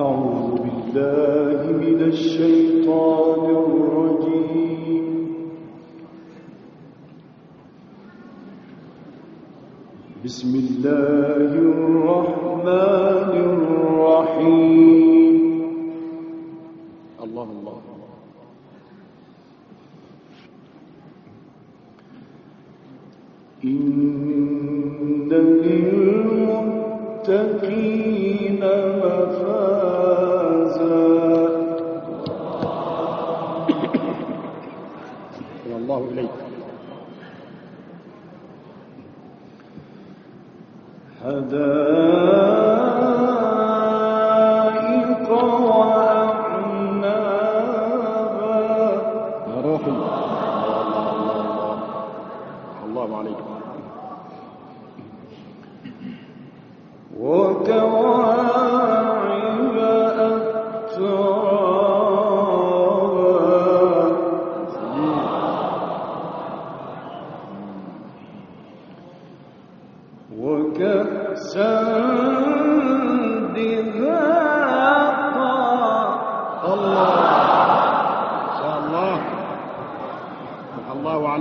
أعوذ بالله من الشيطان الرجيم. بسم الله الرحمن الرحيم. الله الله. إن للمتقين مفازا. صلى الله إليك. روحي. الله عليك.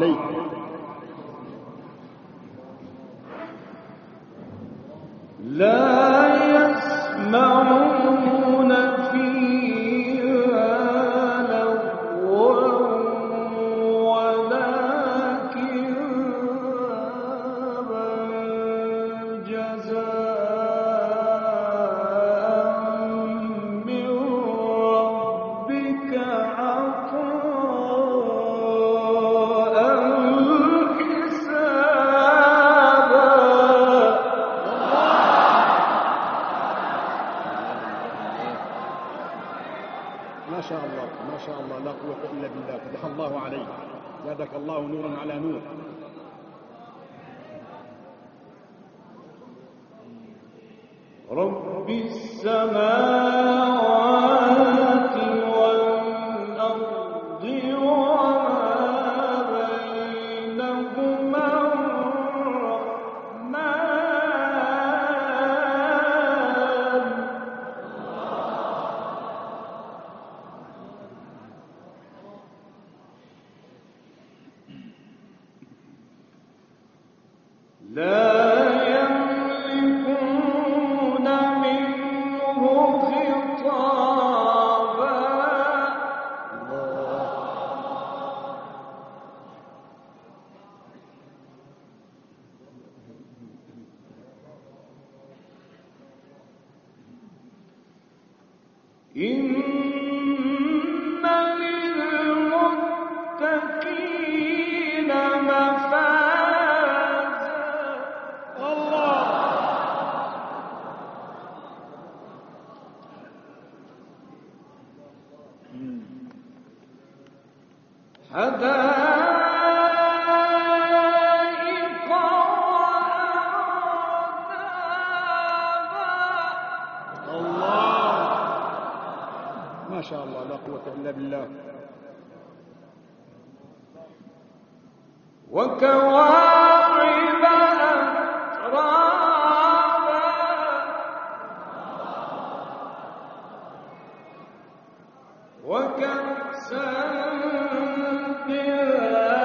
الله فتح الله عليك زادك الله نورا على نور. رب السماوات إن ما شاء الله لا قوة إلا بالله. وكواعب وكأسا دهاقا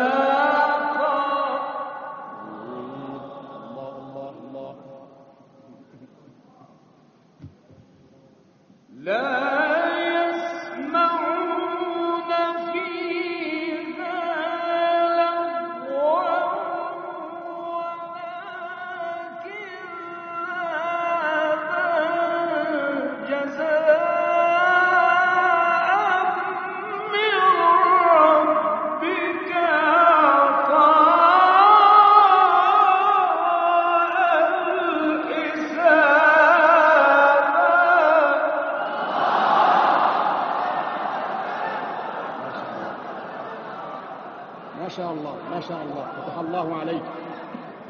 ما شاء الله ما شاء الله. فتح الله عليك.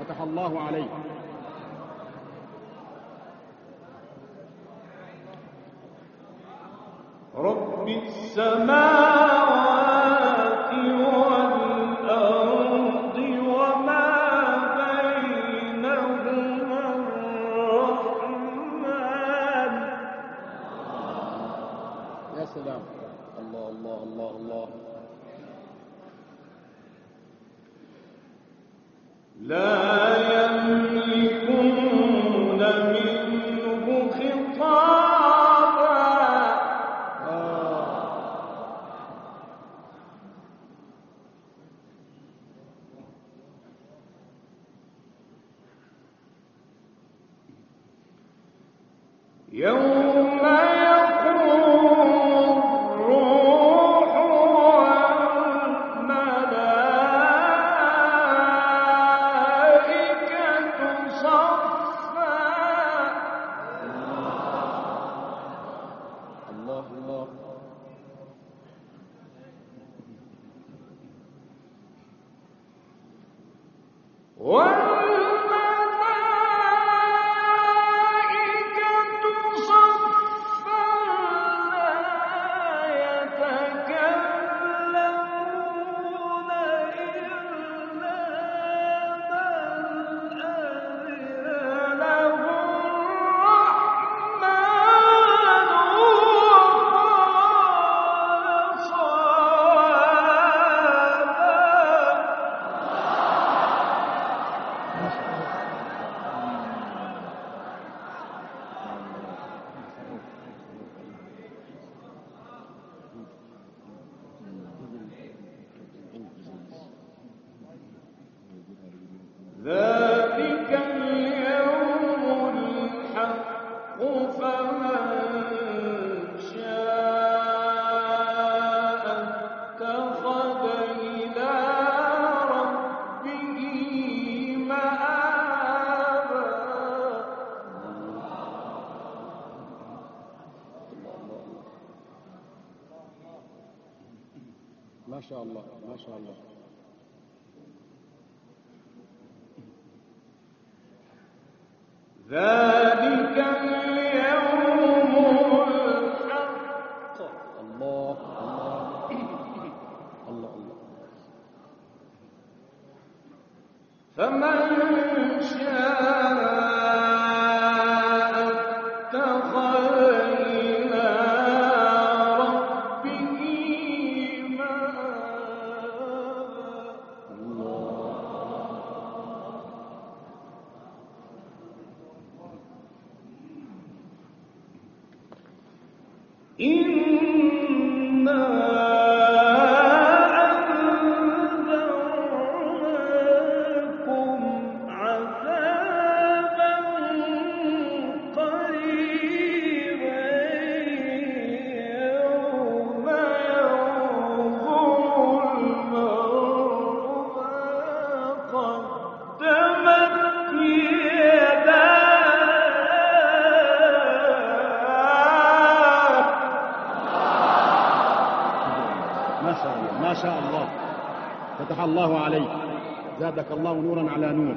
فتح الله عليك. رب السماوات والأرض وما بينهما الرحمن. يا سلام. الله الله الله الله. آه. يوم Uau! الله ما شاء الله. ذلك اليوم الحق. الله الله الله الله. فمن شاء الله فتح الله عليك. زادك الله نورا على نور.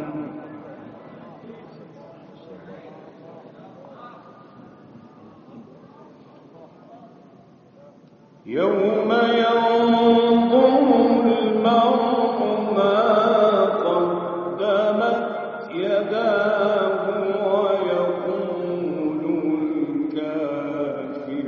يوم ينظر المرء ما قدمت يداه ويقول الكافر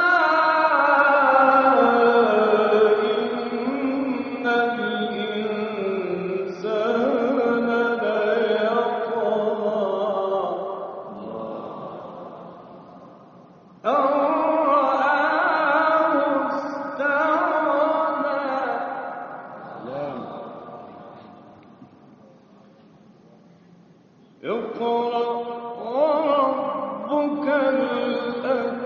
اقرأ وربك الأكرم.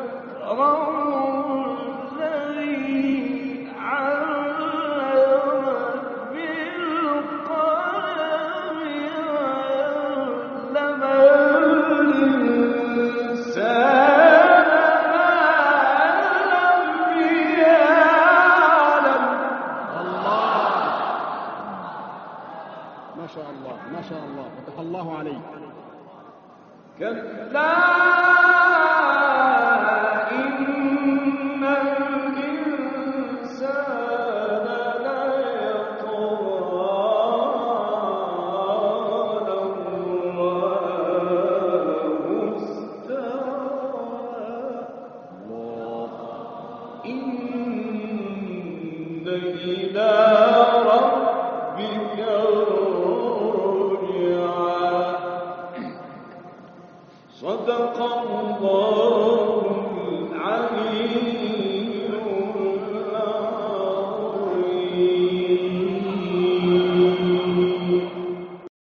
ما شاء الله فتح الله عليك. كلا إن الإنسان إن إلى 中国